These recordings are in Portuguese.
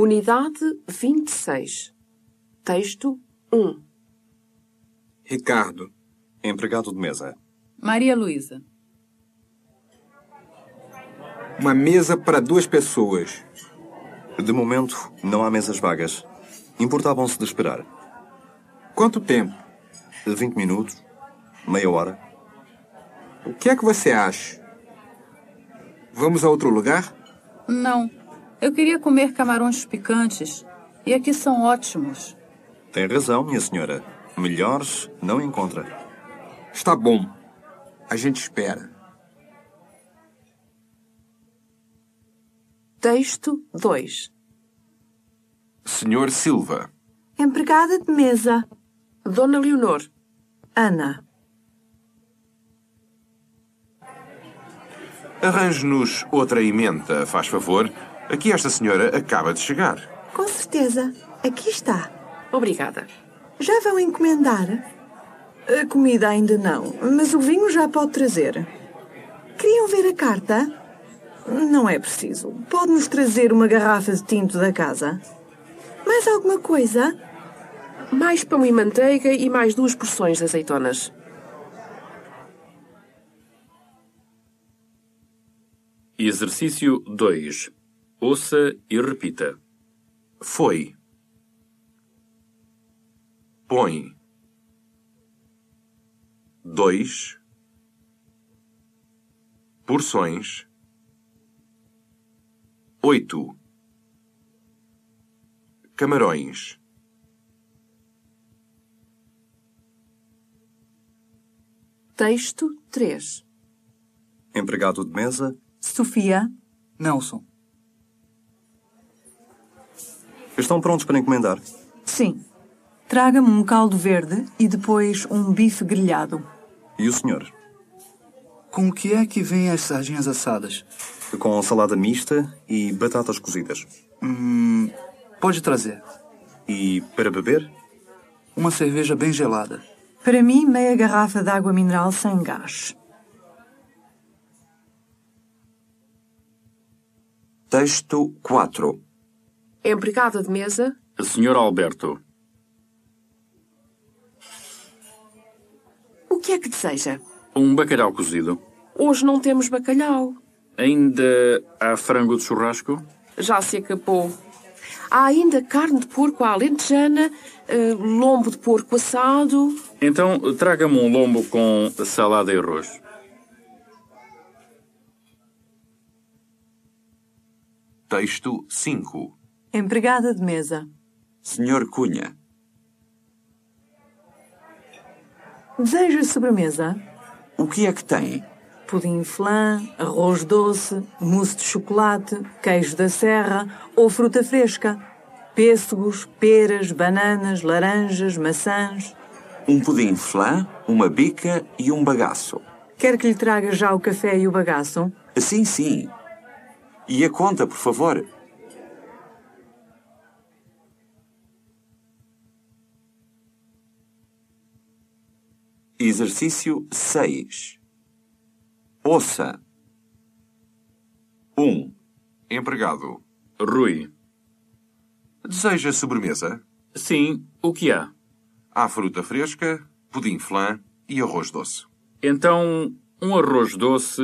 Unidade 26. Texto 1. Ricardo. Empregado de mesa. Maria Luísa. Uma mesa para duas pessoas. De momento, não há mesas vagas. Importavam-se de esperar. Quanto tempo? 20 minutos, meia hora. O que é que você acha? Vamos a outro lugar? Não. Eu queria comer camarões picantes. E aqui são ótimos. Tem razão, minha senhora. Melhores não encontra. Está bom. A gente espera. Texto 2. Senhor Silva. Empregada de mesa. Dona Leonor. Ana. Arranje-nos outra emenda, faz favor. Aqui esta senhora acaba de chegar. Com certeza. Aqui está. Obrigada. Já vão encomendar? A comida ainda não, mas o vinho já pode trazer. Queriam ver a carta? Não é preciso. Pode-nos trazer uma garrafa de tinto da casa? Mais alguma coisa? Mais pão e manteiga e mais duas porções de azeitonas. Exercício 2. Ouça e repita. Foi. Põe. Dois. Porções. Oito. Camarões. Texto 3. Empregado de mesa. Sofia. Nelson. Estão prontos para encomendar? Sim. Traga-me um caldo verde e depois um bife grelhado. E o senhor? Com o que é que vêm as sardinhas assadas? Com salada mista e batatas cozidas. Hum, pode trazer. E para beber? Uma cerveja bem gelada. Para mim, meia garrafa de água mineral sem gás. Texto 4. Empregada de mesa. Senhor Alberto. O que é que deseja? Um bacalhau cozido. Hoje não temos bacalhau. Ainda há frango de churrasco? Já se acabou. Há ainda carne de porco à alentejana, eh, lombo de porco assado. Então, traga-me um lombo com salada e arroz. Texto 5. Empregada de mesa. Senhor Cunha. Deseja sobremesa? O que é que tem? Pudim flan, arroz doce, mousse de chocolate, queijo da serra ou fruta fresca. Pêssegos, peras, bananas, laranjas, maçãs. Um pudim flan, uma bica e um bagaço. Quer que lhe traga já o café e o bagaço? Sim, sim. E a conta, por favor? Exercício 6. Ouça. 1. Empregado. Rui. Deseja sobremesa? Sim, o que há? Há fruta fresca, pudim flan e arroz doce. Então, um arroz doce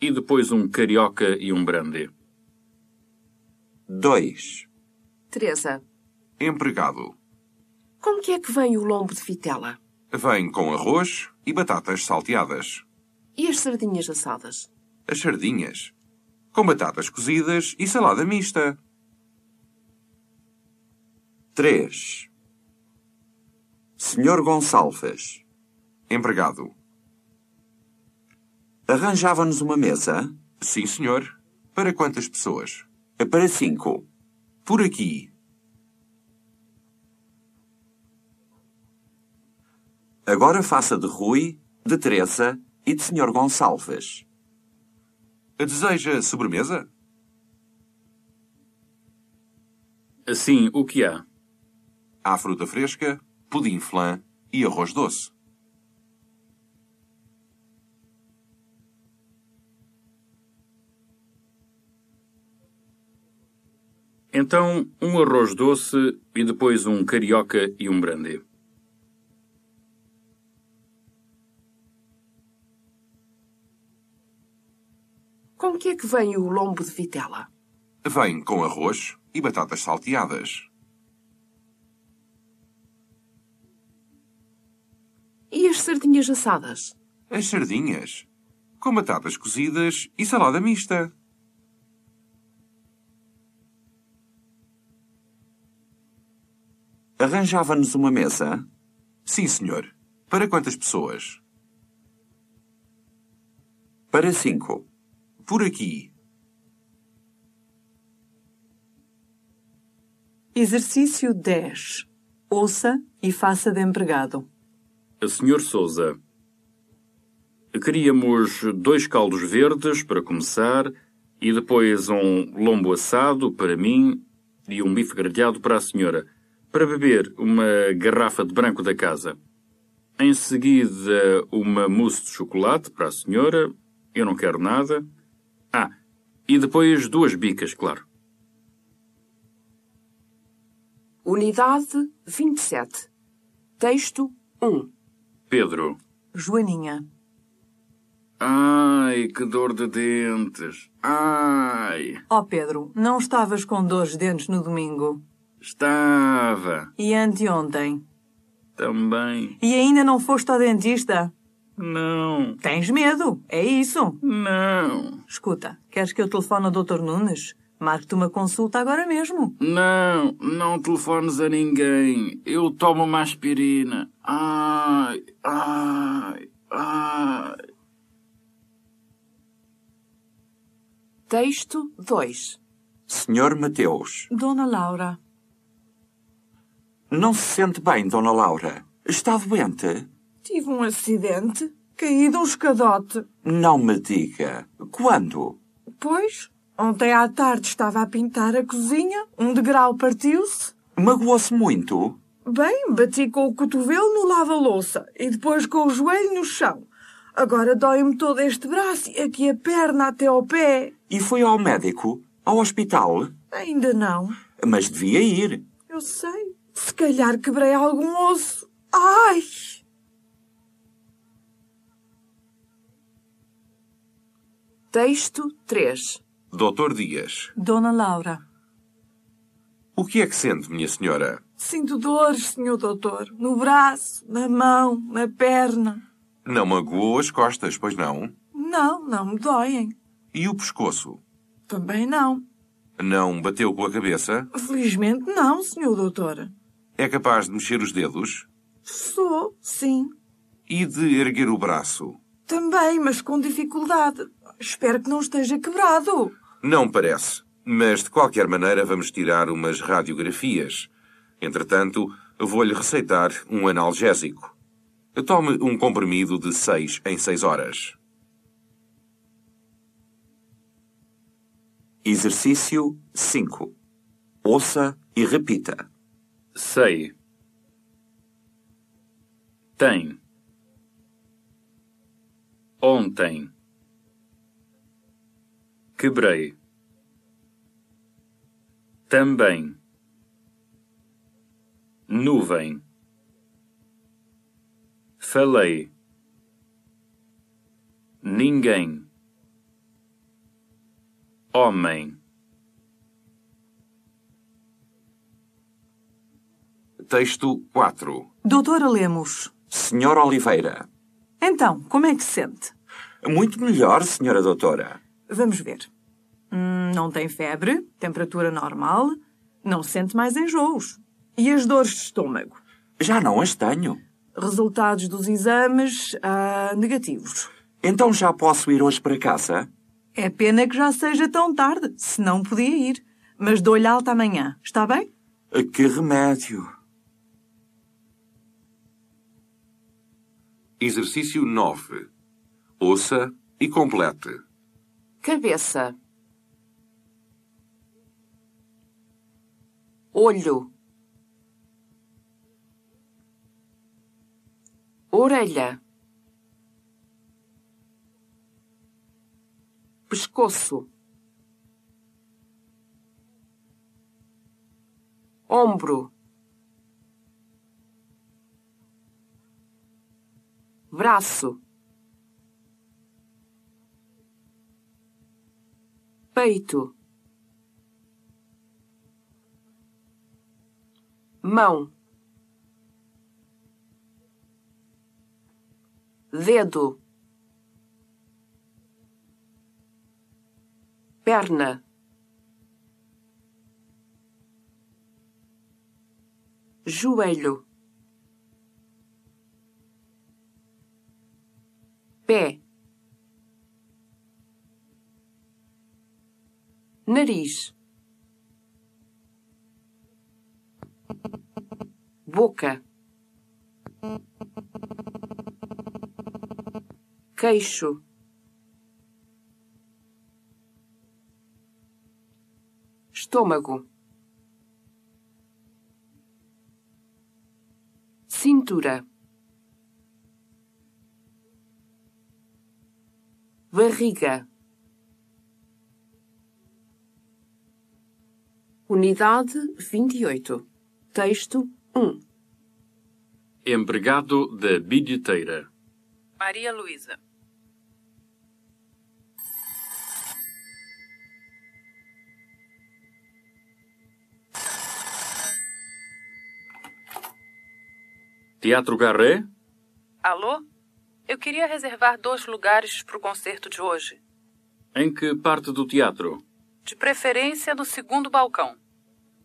e depois um carioca e um brandy. 2. Teresa, Empregado. como que é que vem o lombo de vitela? Vem com arroz e batatas salteadas. E as sardinhas assadas? As sardinhas. Com batatas cozidas e salada mista. 3. Senhor Gonçalves. Empregado. Arranjava-nos uma mesa? Sim, senhor. Para quantas pessoas? Para cinco. Por aqui. Agora faça de Rui, de Teresa e de Senhor Gonçalves. Deseja sobremesa? Sim, o que há? Há fruta fresca, pudim flan e arroz doce. Então, um arroz doce e depois um carioca e um brandy. Com que vem o lombo de vitela? Vem com arroz e batatas salteadas. E as sardinhas assadas? As sardinhas. Com batatas cozidas e salada mista. Arranjava-nos uma mesa? Sim, senhor. Para quantas pessoas? Para cinco. Por aqui. Exercício 10. Ouça e faça de empregado. Senhor Souza, queríamos dois caldos verdes para começar e depois um lombo assado para mim e um bife grelhado para a senhora. Para beber, uma garrafa de branco da casa. Em seguida, uma mousse de chocolate para a senhora. Eu não quero nada. Ah, e depois duas bicas, claro. Unidade 27. Texto 1. Pedro. Joaninha. Ai, que dor de dentes. Ai, Ó Pedro, não estavas com dores de dentes no domingo? estava. E anteontem? Também. E ainda não foste ao dentista? Não, Tens medo? É isso? não, Escuta, queres que eu telefone ao Dr. Nunes? Marque-te uma consulta agora mesmo. não, não telefones a ninguém. Eu tomo uma aspirina. Ai, ai, ai. Texto 2. Senhor Mateus. Dona Laura. Não se sente bem, Dona Laura. Está doente? Tive um acidente. Caí de um escadote. Não me diga. Quando? Pois, ontem à tarde estava a pintar a cozinha. Um degrau partiu-se. Magoou-se muito? Bem, bati com o cotovelo no lava-louça e depois com o joelho no chão. Agora dói-me todo este braço e aqui a perna até ao pé. E foi ao médico? Ao hospital? Ainda não. Mas devia ir. Eu sei. Se calhar quebrei algum osso. Ai! Texto 3. Doutor Dias. Dona Laura. O que é que sente, minha senhora? Sinto dores, senhor doutor. No braço, na mão, na perna. Não magoou as costas, pois não? Não, não me doem. E o pescoço? Também não. Não bateu com a cabeça? Felizmente não, senhor doutor. É capaz de mexer os dedos? Sou, sim. E de erguer o braço? Também, mas com dificuldade. Espero que não esteja quebrado. Não parece. Mas, de qualquer maneira, vamos tirar umas radiografias. Entretanto, vou-lhe receitar um analgésico. Tome um comprimido de 6 em 6 horas. Exercício 5. Ouça e repita. Sei. Tem. Ontem. Quebrei. Também. Nuvem. Falei. Ninguém. Homem. Texto 4. Doutora Lemos. Senhor Oliveira. Então, como é que se sente? Muito melhor, senhora doutora. Vamos ver. Não tem febre, temperatura normal, não sente mais enjoos. E as dores de estômago? Já não as tenho. Resultados dos exames ah, negativos. Então já posso ir hoje para casa? É pena que já seja tão tarde, senão podia ir. Mas dou-lhe alta amanhã, está bem? Que remédio. Exercício 9. Ouça e complete. Cabeça. Olho. Orelha. Pescoço. ombro, braço, peito, mão, dedo, perna. joelho, pé, nariz, boca, queixo. Estômago. cintura, barriga, unidade vinte e oito, texto um. Empregado da bilheteira. Maria Luísa. Teatro Garré? Alô? Eu queria reservar dois lugares para o concerto de hoje. Em que parte do teatro? De preferência no segundo balcão.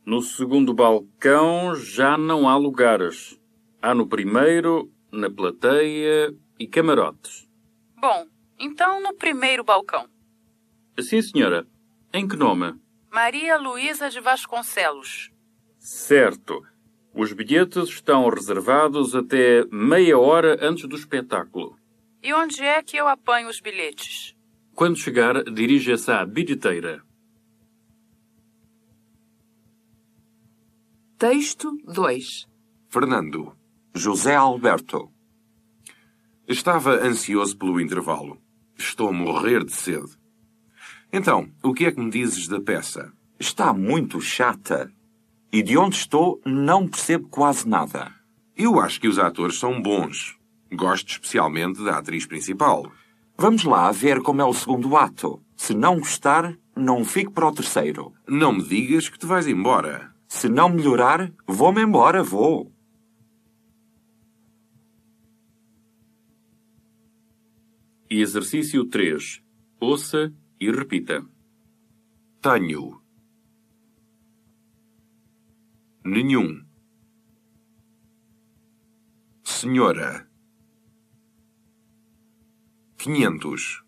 No segundo balcão já não há lugares. Há no primeiro, na plateia e camarotes. Bom, então no primeiro balcão. Sim, senhora. Em que nome? Maria Luísa de Vasconcelos. Certo. Os bilhetes estão reservados até meia hora antes do espetáculo. E onde é que eu apanho os bilhetes? Quando chegar, dirija-se à bilheteira. Texto 2 Fernando. José Alberto. Estava ansioso pelo intervalo. Estou a morrer de sede. Então, o que é que me dizes da peça? Está muito chata. E de onde estou, não percebo quase nada. Eu acho que os atores são bons. Gosto especialmente da atriz principal. Vamos lá ver como é o segundo ato. Se não gostar, não fico para o terceiro. Não me digas que te vais embora. Se não melhorar, vou-me embora, vou. Exercício 3. Ouça e repita. Tenho. Nenhum. Senhora. Quinhentos.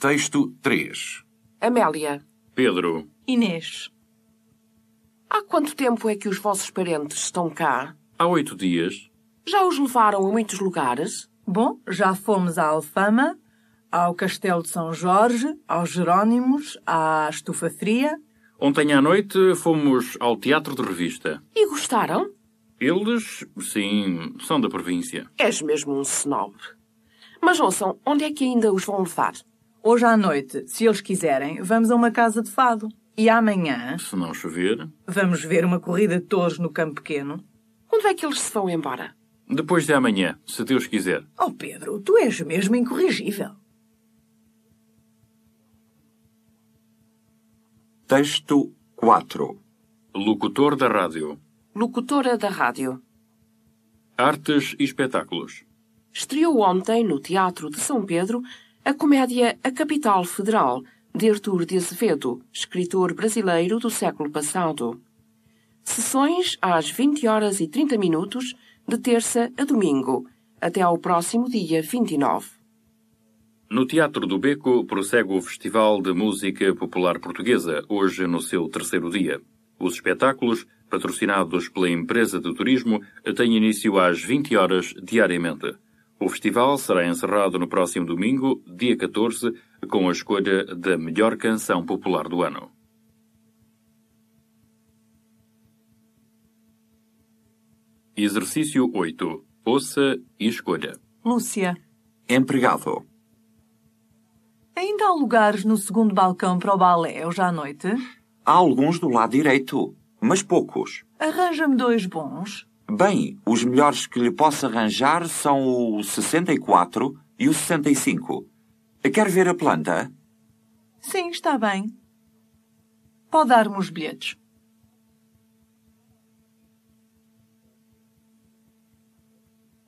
Texto 3. Amélia. Pedro. Inês. Há quanto tempo é que os vossos parentes estão cá? Há oito dias. Já os levaram a muitos lugares? Bom, já fomos à Alfama, ao Castelo de São Jorge, aos Jerónimos, à Estufa Fria. Ontem à noite fomos ao Teatro de Revista. E gostaram? Eles, sim, são da província. És mesmo um snob. Mas ouçam, onde é que ainda os vão levar? Hoje à noite, se eles quiserem, vamos a uma casa de fado. E amanhã Se não chover. vamos ver uma corrida de touros no campo pequeno. Onde é que eles se vão embora? Depois de amanhã, se Deus quiser. Oh, Pedro, tu és mesmo incorrigível. Texto 4. Locutor da rádio. Locutora da rádio. Artes e espetáculos. Estreou ontem, no Teatro de São Pedro, a comédia A Capital Federal, de Artur de Azevedo, escritor brasileiro do século passado. Sessões às 20 horas e 30 minutos, de terça a domingo, até ao próximo dia 29. No Teatro do Beco prossegue o Festival de Música Popular Portuguesa, hoje no seu terceiro dia. Os espetáculos, patrocinados pela empresa de turismo, têm início às 20 horas diariamente. O festival será encerrado no próximo domingo, dia 14, com a escolha da melhor canção popular do ano. Exercício 8. Ouça e escolha. Lúcia. Empregado. Ainda há lugares no segundo balcão para o balé hoje à noite? Há alguns do lado direito, mas poucos. Arranja-me dois bons. Bem, os melhores que lhe posso arranjar são o 64 e o 65. Quer ver a planta? Sim, está bem. Pode dar-me os bilhetes.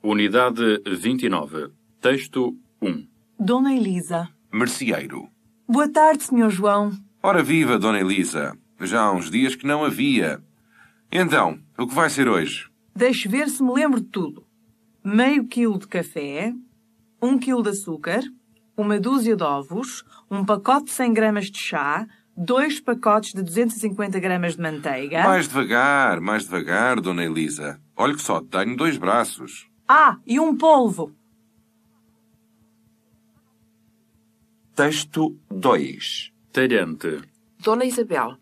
Unidade 29. Texto 1. Dona Elisa. Merceeiro. Boa tarde, Sr. João. Ora viva, Dona Elisa. Já há uns dias que não havia. Então, o que vai ser hoje? Deixe ver se me lembro de tudo. Meio quilo de café, um quilo de açúcar, uma dúzia de ovos, um pacote de 100 gramas de chá, dois pacotes de 250 gramas de manteiga. Mais devagar, mais devagar, Dona Elisa. Olhe que só tenho dois braços. Ah, e um polvo. Texto 2. Talhante. Dona Isabel,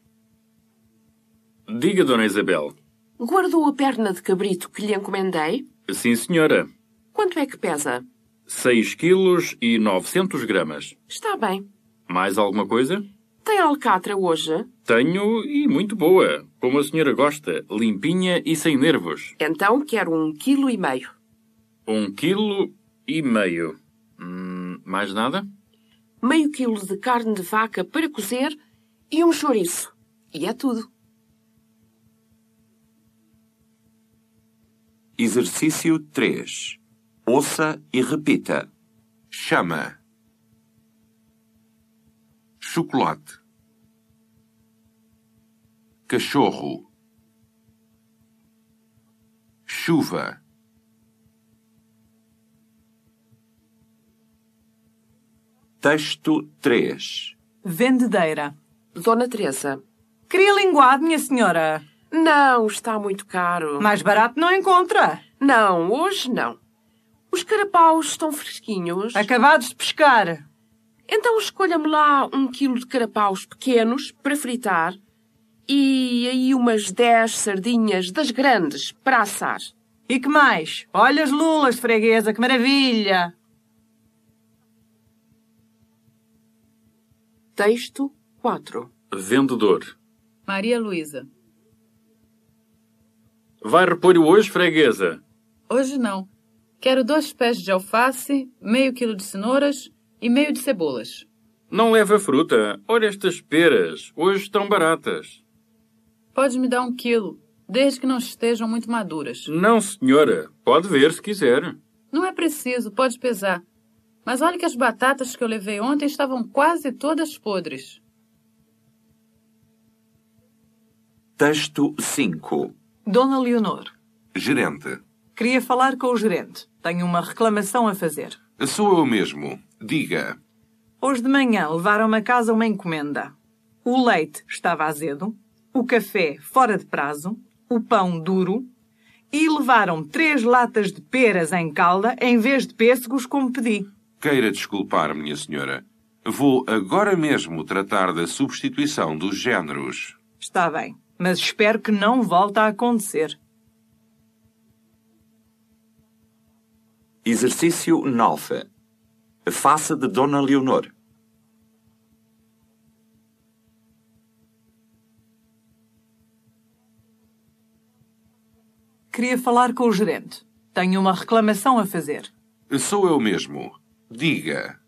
Diga, Dona Isabel. Guardou a perna de cabrito que lhe encomendei? Sim, senhora. Quanto é que pesa? 6 quilos e 900 gramas. Está bem. Mais alguma coisa? Tem alcatra hoje? Tenho e muito boa. Como a senhora gosta. Limpinha e sem nervos. Então quero um quilo e meio. Um quilo e meio. Hum, mais nada? Meio quilo de carne de vaca para cozer e um chouriço. E é tudo. Exercício 3. Ouça e repita. Chama. Chocolate. Cachorro. Chuva. Texto 3. Vendedeira. Dona Teresa. Queria linguado, minha senhora. Não, está muito caro. Mais barato não encontra. Não, hoje não. Os carapaus estão fresquinhos. Acabados de pescar. Então escolha-me lá um quilo de carapaus pequenos para fritar e aí umas dez sardinhas das grandes para assar. E que mais? Olha as lulas, freguesa, que maravilha! Texto 4. Vendedor. Maria Luísa. Vai repolho hoje, freguesa? Hoje não. Quero dois pés de alface, meio quilo de cenouras e meio de cebolas. Não leva fruta. Olha estas peras. Hoje estão baratas. Pode me dar um quilo, desde que não estejam muito maduras. Não, senhora. Pode ver se quiser. Não é preciso, pode pesar. Mas olha que as batatas que eu levei ontem estavam quase todas podres. Texto 5. Dona Leonor. Gerente. Queria falar com o gerente. Tenho uma reclamação a fazer. Sou eu mesmo. Diga. Hoje de manhã levaram-me a casa uma encomenda. O leite estava azedo, o café fora de prazo, o pão duro e levaram três latas de peras em calda em vez de pêssegos como pedi. Queira desculpar, minha senhora. Vou agora mesmo tratar da substituição dos géneros. Está bem, mas espero que não volte a acontecer. Exercício 9. Faça de Dona Leonor. Queria falar com o gerente. Tenho uma reclamação a fazer. Sou eu mesmo. Diga.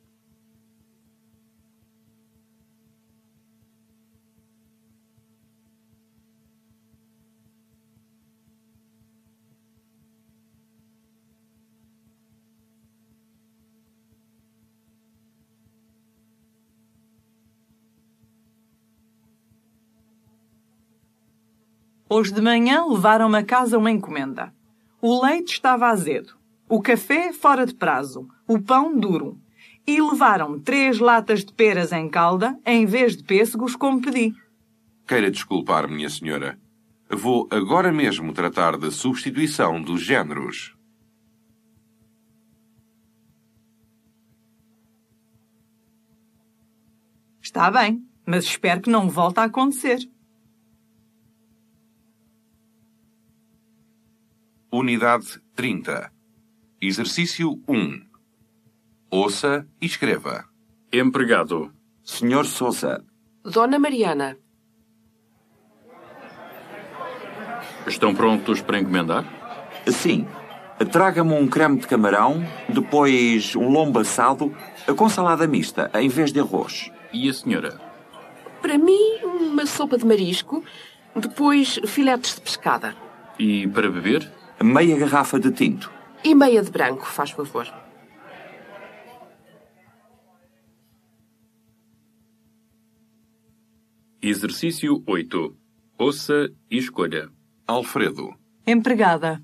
Hoje de manhã levaram-me a casa uma encomenda. O leite estava azedo, o café fora de prazo, o pão duro. E levaram três latas de peras em calda em vez de pêssegos como pedi. Queira desculpar, minha senhora. Vou agora mesmo tratar da substituição dos géneros. Está bem, mas espero que não volte a acontecer. Unidade 30. Exercício 1. Ouça e escreva. Empregado. Senhor Sousa. Dona Mariana. Estão prontos para encomendar? Sim. Traga-me um creme de camarão, depois um lombo assado com salada mista, em vez de arroz. E a senhora? Para mim, uma sopa de marisco, depois filetes de pescada. E para beber? Meia garrafa de tinto. E meia de branco, faz favor. Exercício 8. Ouça e escolha. Alfredo. Empregada.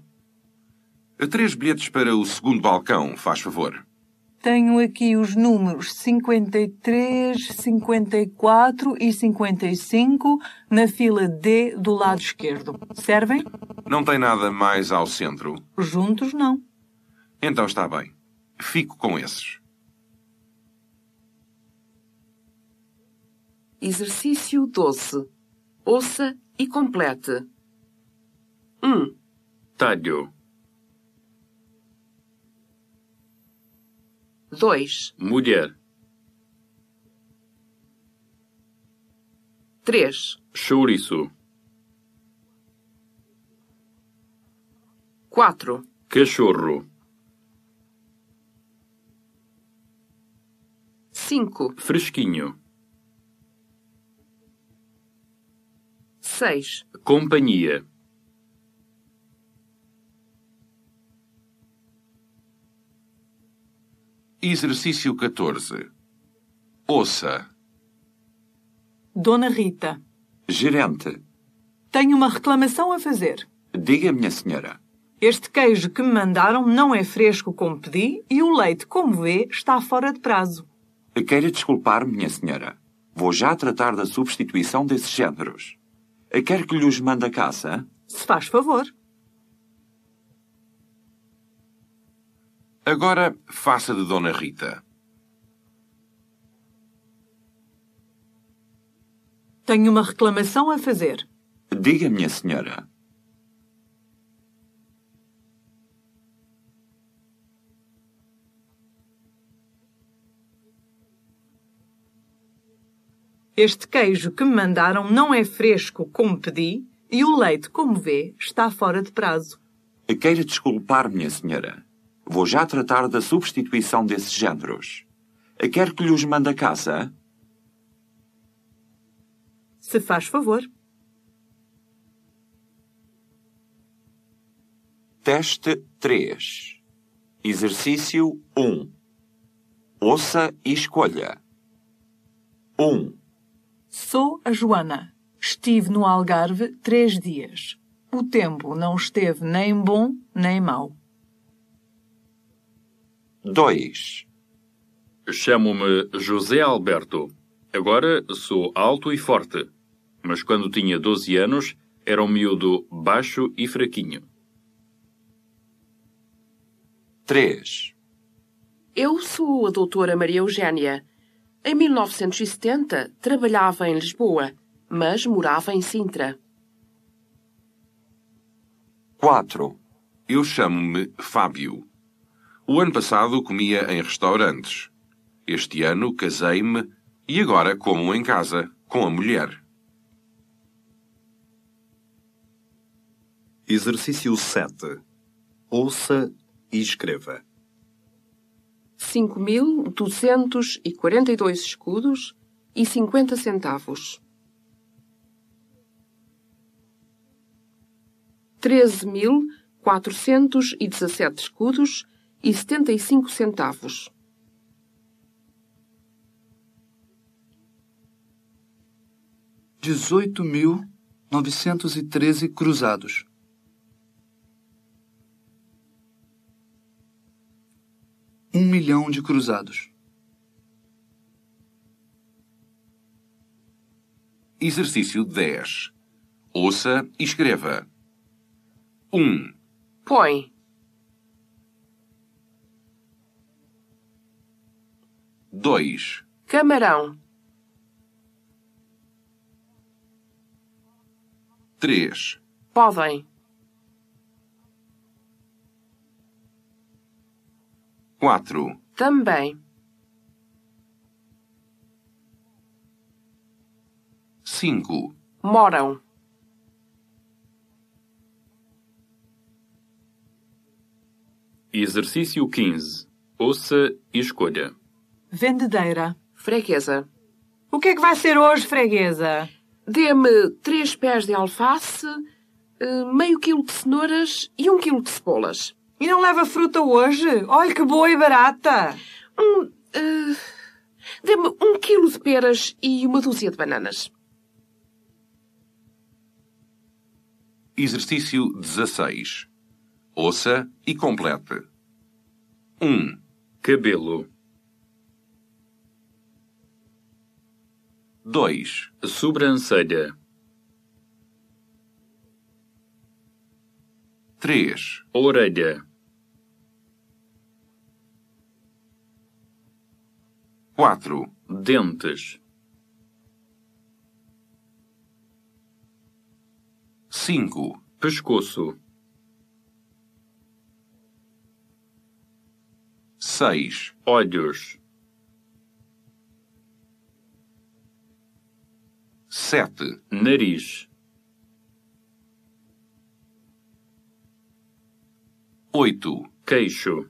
Três bilhetes para o segundo balcão, faz favor. Tenho aqui os números 53, 54 e 55 na fila D do lado esquerdo. Servem? Não tem nada mais ao centro. Juntos não. Então está bem. Fico com esses. Exercício 12. Ouça e complete. 1, Talho. 2, Mulher. 3, Chouriço. 4, Cachorro. 5, Fresquinho. 6, Companhia. Exercício 14. Ouça. Dona Rita, Gerente. tenho uma reclamação a fazer. Diga, minha senhora. Este queijo que me mandaram não é fresco como pedi e o leite, como vê, está fora de prazo. Queira desculpar, minha senhora. Vou já tratar da substituição desses géneros. Quer que lhe os mande a casa? Se faz favor. Agora faça de Dona Rita. Tenho uma reclamação a fazer. Diga, minha senhora. Este queijo que me mandaram não é fresco como pedi e o leite, como vê, está fora de prazo. Queira desculpar, minha senhora. Vou já tratar da substituição desses géneros. Quer que lhe os mande a casa? Se faz favor. Teste 3. Exercício 1. Ouça e escolha. 1. Sou a Joana. Estive no Algarve três dias. O tempo não esteve nem bom nem mau. 2. Chamo-me José Alberto. Agora sou alto e forte. Mas quando tinha 12 anos, era um miúdo baixo e fraquinho. 3. Eu sou a doutora Maria Eugénia. Em 1970, trabalhava em Lisboa, mas morava em Sintra. 4. Eu chamo-me Fábio. O ano passado comia em restaurantes. Este ano casei-me e agora como em casa, com a mulher. Exercício 7. Ouça e escreva. 5.242 escudos e 50 centavos. 13.417 escudos e 75 centavos. Dezoito mil novecentos e treze cruzados. Um milhão de cruzados. Exercício 10. Ouça e escreva. 1, Põe. 2. Camarão. 3. Podem. 4. Também. 5. Moram. 15. Exercício 15. Ouça e escolha. Vendedeira. freguesa. O que é que vai ser hoje, freguesa? Dê-me três pés de alface, eh, meio quilo de cenouras e um quilo de cebolas. E não leva fruta hoje? Olha que boa e barata. Um, eh, Dê-me um quilo de peras e uma dúzia de bananas. exercício 16. Ouça e complete. Um, Cabelo. Dois, Sobrancelha. três, Orelha. quatro, Dentes. cinco, Pescoço. seis, Olhos. Sete, Nariz. oito, Queixo.